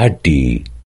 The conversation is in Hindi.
हड्डी।